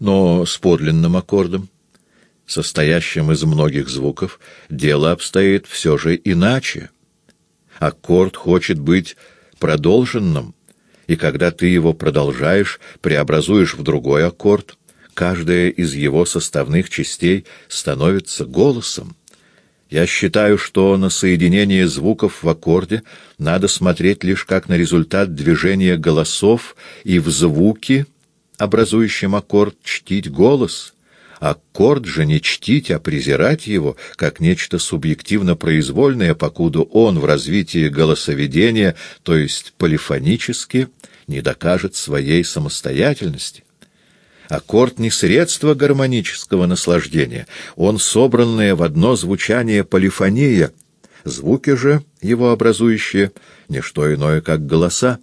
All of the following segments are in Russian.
Но с подлинным аккордом, состоящим из многих звуков, дело обстоит все же иначе. Аккорд хочет быть продолженным, и когда ты его продолжаешь, преобразуешь в другой аккорд, каждая из его составных частей становится голосом. Я считаю, что на соединение звуков в аккорде надо смотреть лишь как на результат движения голосов и в звуке, образующем аккорд, чтить голос. Аккорд же не чтить, а презирать его, как нечто субъективно-произвольное, покуда он в развитии голосоведения, то есть полифонически, не докажет своей самостоятельности. Аккорд не средство гармонического наслаждения, он собранное в одно звучание полифония, звуки же, его образующие, не что иное, как голоса.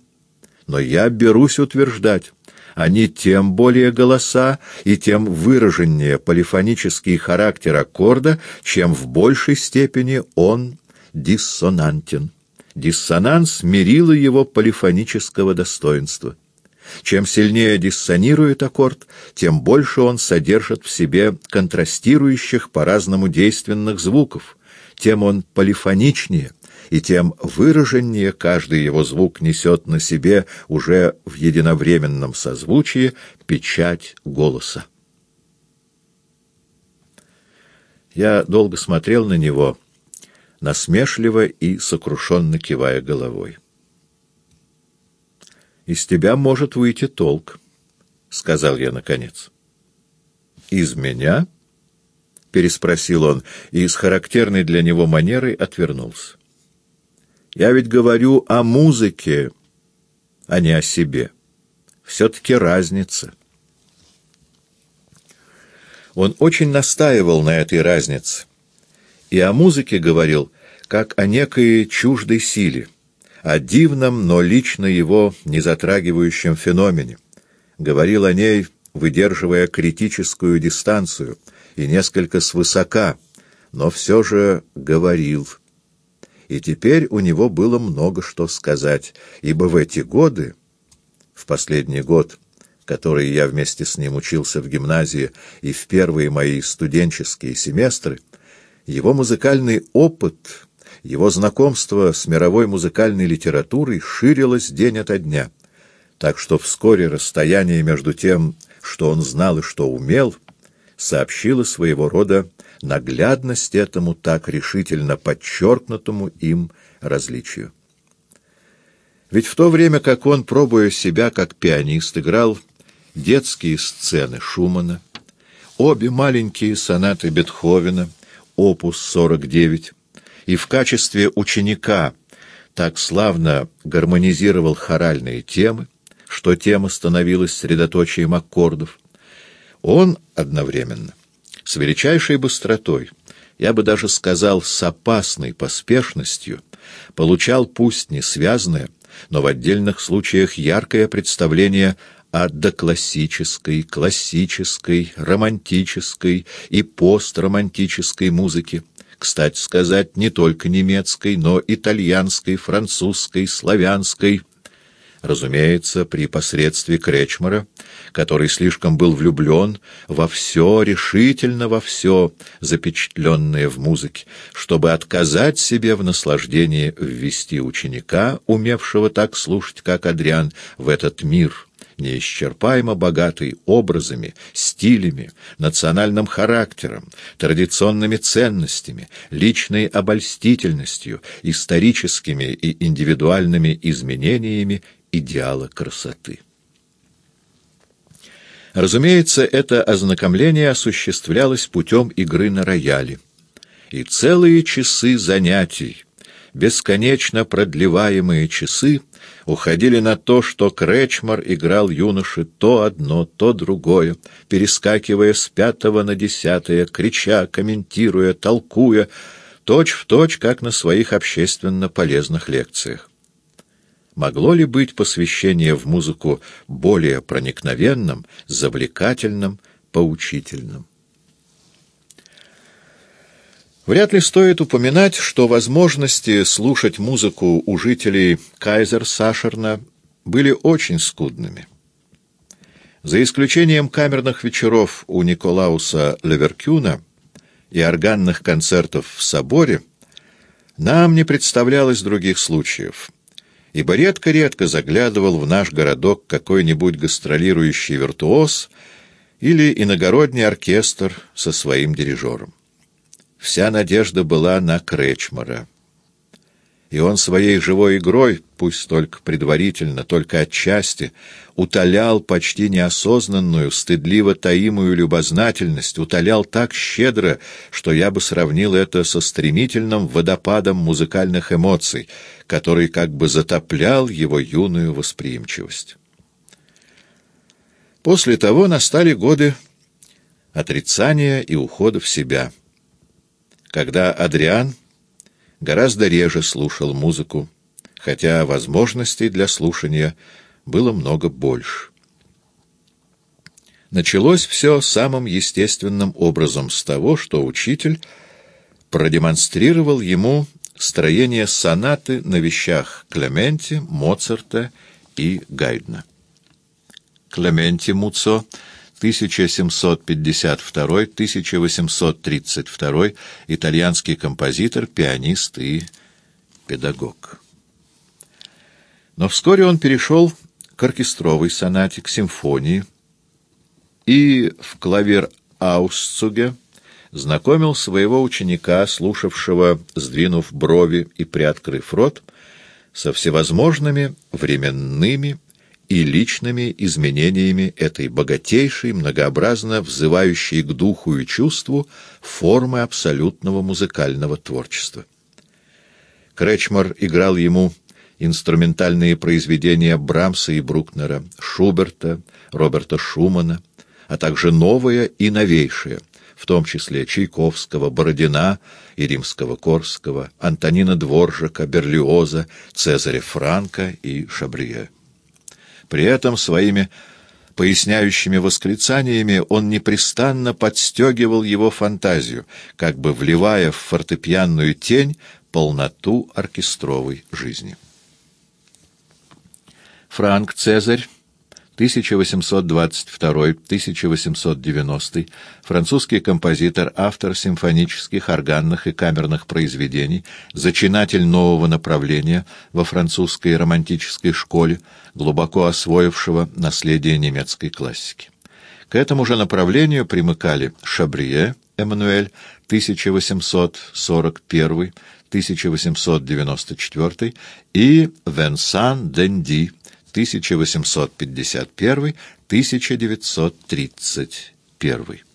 Но я берусь утверждать, они тем более голоса и тем выраженнее полифонический характер аккорда, чем в большей степени он диссонантен. Диссонанс мерило его полифонического достоинства. Чем сильнее диссонирует аккорд, тем больше он содержит в себе контрастирующих по-разному действенных звуков, тем он полифоничнее, и тем выраженнее каждый его звук несет на себе уже в единовременном созвучии печать голоса. Я долго смотрел на него, насмешливо и сокрушенно кивая головой из тебя может выйти толк, — сказал я наконец. — Из меня? — переспросил он и с характерной для него манерой отвернулся. — Я ведь говорю о музыке, а не о себе. Все-таки разница. Он очень настаивал на этой разнице, и о музыке говорил, как о некой чуждой силе — о дивном, но лично его не затрагивающем феномене. Говорил о ней, выдерживая критическую дистанцию и несколько свысока, но все же говорил. И теперь у него было много что сказать, ибо в эти годы, в последний год, который я вместе с ним учился в гимназии и в первые мои студенческие семестры, его музыкальный опыт его знакомство с мировой музыкальной литературой ширилось день ото дня, так что вскоре расстояние между тем, что он знал и что умел, сообщило своего рода наглядность этому так решительно подчеркнутому им различию. Ведь в то время как он, пробуя себя как пианист, играл детские сцены Шумана, обе маленькие сонаты Бетховена, опус 49, и в качестве ученика так славно гармонизировал хоральные темы, что тема становилась средоточием аккордов, он одновременно, с величайшей быстротой, я бы даже сказал, с опасной поспешностью, получал пусть не связанное, но в отдельных случаях яркое представление о доклассической, классической, романтической и постромантической музыке, кстати сказать, не только немецкой, но итальянской, французской, славянской, разумеется, при посредстве Кречмара, который слишком был влюблен во все, решительно во все, запечатленное в музыке, чтобы отказать себе в наслаждении ввести ученика, умевшего так слушать, как Адриан, в этот мир — неисчерпаемо богатый образами, стилями, национальным характером, традиционными ценностями, личной обольстительностью, историческими и индивидуальными изменениями идеала красоты. Разумеется, это ознакомление осуществлялось путем игры на рояле, и целые часы занятий, бесконечно продлеваемые часы, уходили на то, что Кречмар играл юноши то одно, то другое, перескакивая с пятого на десятое, крича, комментируя, толкуя, точь-в-точь, точь, как на своих общественно полезных лекциях. Могло ли быть посвящение в музыку более проникновенным, завлекательным, поучительным? Вряд ли стоит упоминать, что возможности слушать музыку у жителей Кайзер-Сашерна были очень скудными. За исключением камерных вечеров у Николауса Леверкюна и органных концертов в соборе, нам не представлялось других случаев, ибо редко-редко заглядывал в наш городок какой-нибудь гастролирующий виртуоз или иногородний оркестр со своим дирижером. Вся надежда была на Кречмара и он своей живой игрой, пусть только предварительно, только отчасти, утолял почти неосознанную, стыдливо таимую любознательность, утолял так щедро, что я бы сравнил это со стремительным водопадом музыкальных эмоций, который как бы затоплял его юную восприимчивость. После того настали годы отрицания и ухода в себя, когда Адриан гораздо реже слушал музыку, хотя возможностей для слушания было много больше. Началось все самым естественным образом с того, что учитель продемонстрировал ему строение сонаты на вещах Клементи, Моцарта и Гайдна. Клементи Муцо 1752-1832, итальянский композитор, пианист и педагог. Но вскоре он перешел к оркестровой сонате, к симфонии, и в клавир Аусцуге знакомил своего ученика, слушавшего, сдвинув брови и приоткрыв рот, со всевозможными временными и личными изменениями этой богатейшей, многообразно взывающей к духу и чувству формы абсолютного музыкального творчества. Кречмар играл ему инструментальные произведения Брамса и Брукнера, Шуберта, Роберта Шумана, а также новое и новейшее, в том числе Чайковского, Бородина и Римского-Корского, Антонина Дворжака, Берлиоза, Цезаря Франка и Шабрие. При этом своими поясняющими восклицаниями он непрестанно подстегивал его фантазию, как бы вливая в фортепианную тень полноту оркестровой жизни. Франк Цезарь 1822-1890, французский композитор, автор симфонических, органных и камерных произведений, зачинатель нового направления во французской романтической школе, глубоко освоившего наследие немецкой классики. К этому же направлению примыкали Шабрие Эммануэль 1841-1894 и Венсан Денди 1851-1931.